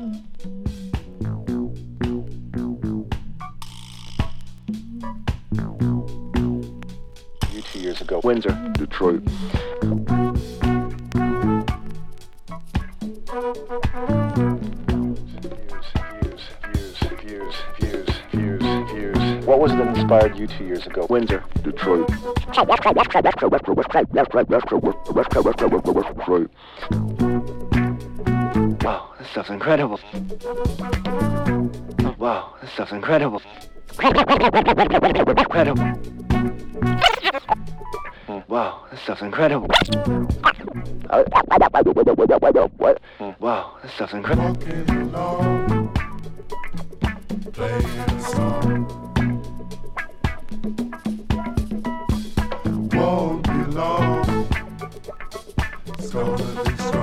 You two years ago, Windsor, Detroit. What was it that inspired you two years ago? Windsor, Detroit. Detroit. This stuff's incredible. Oh, wow, this stuff's incredible. Incredible. Mm, Wow, this stuff's incredible. Uh? Mm, Wow, this stuff's incredible. Won't be long, it's gonna be strong.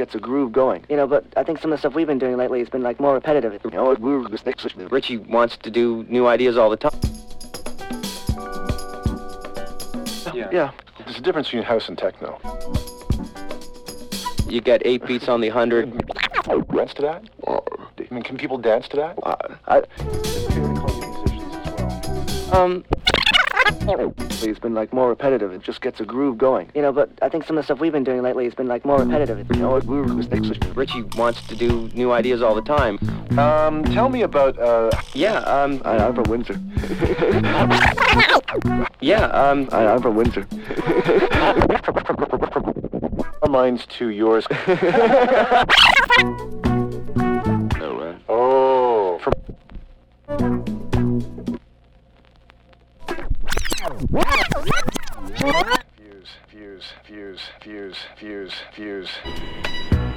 Gets a groove going. You know, but I think some of the stuff we've been doing lately has been like more repetitive. You know, it grooves this next Richie wants to do new ideas all the time. Yeah. There's a difference between house and techno. You get eight beats on the hundred. Dance to that? I mean, can people dance to that? Uh, I, um, It's been like more repetitive. It just gets a groove going. you know, but I think some of the stuff we've been doing lately has been like more repetitive. You know, it grooves this next Richie wants to do new ideas all the time. Um, tell me about, uh, Yeah, um, I, I'm from Windsor. yeah, um, I, I'm from Windsor. Our minds to yours. views, views, views, views, views, views.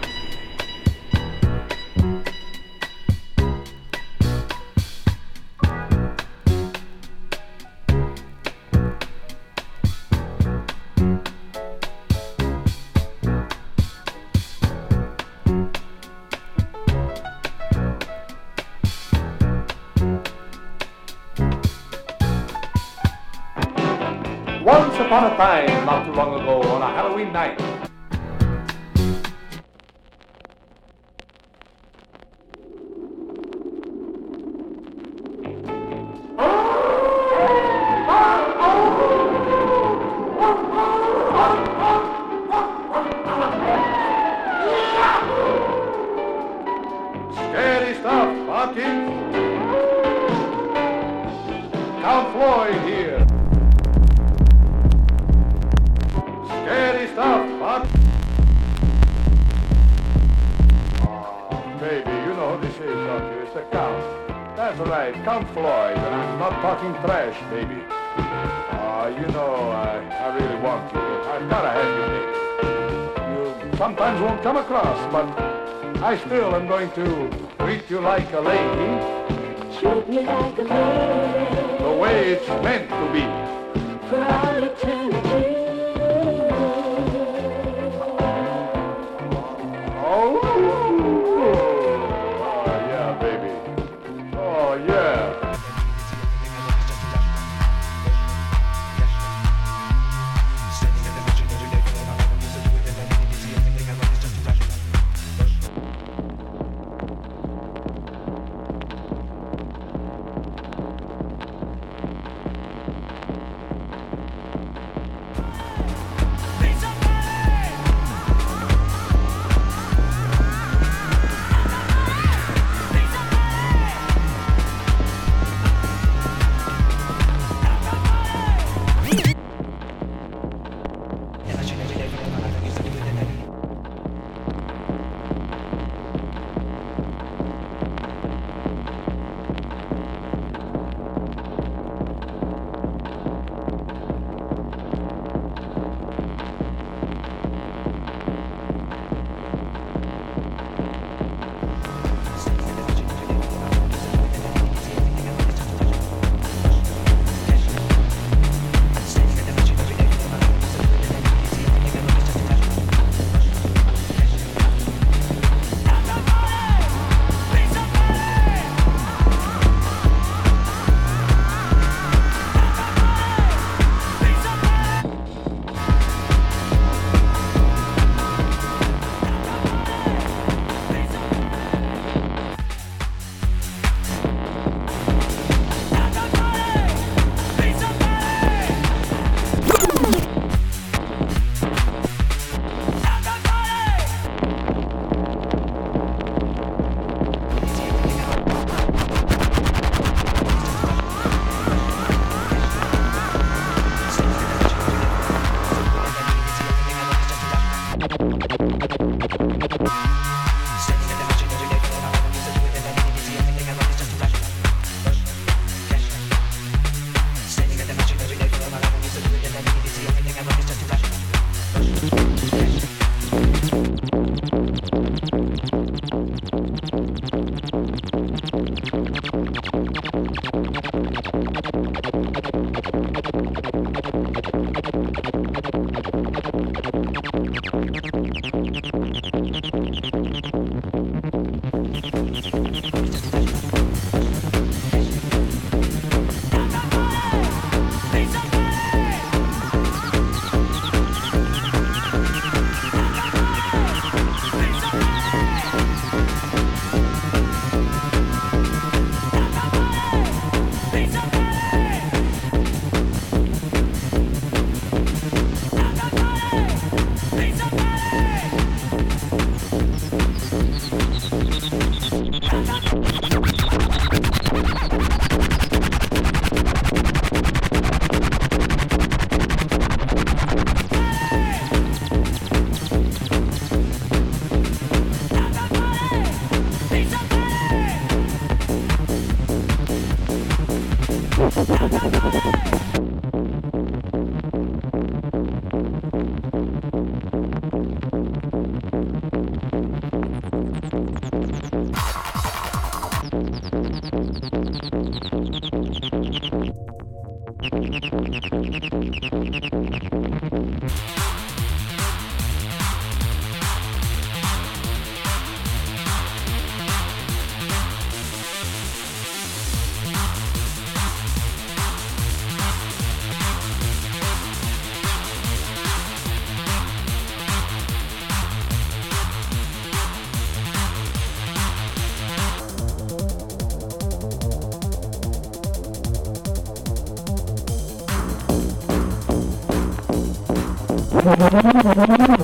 なるほど。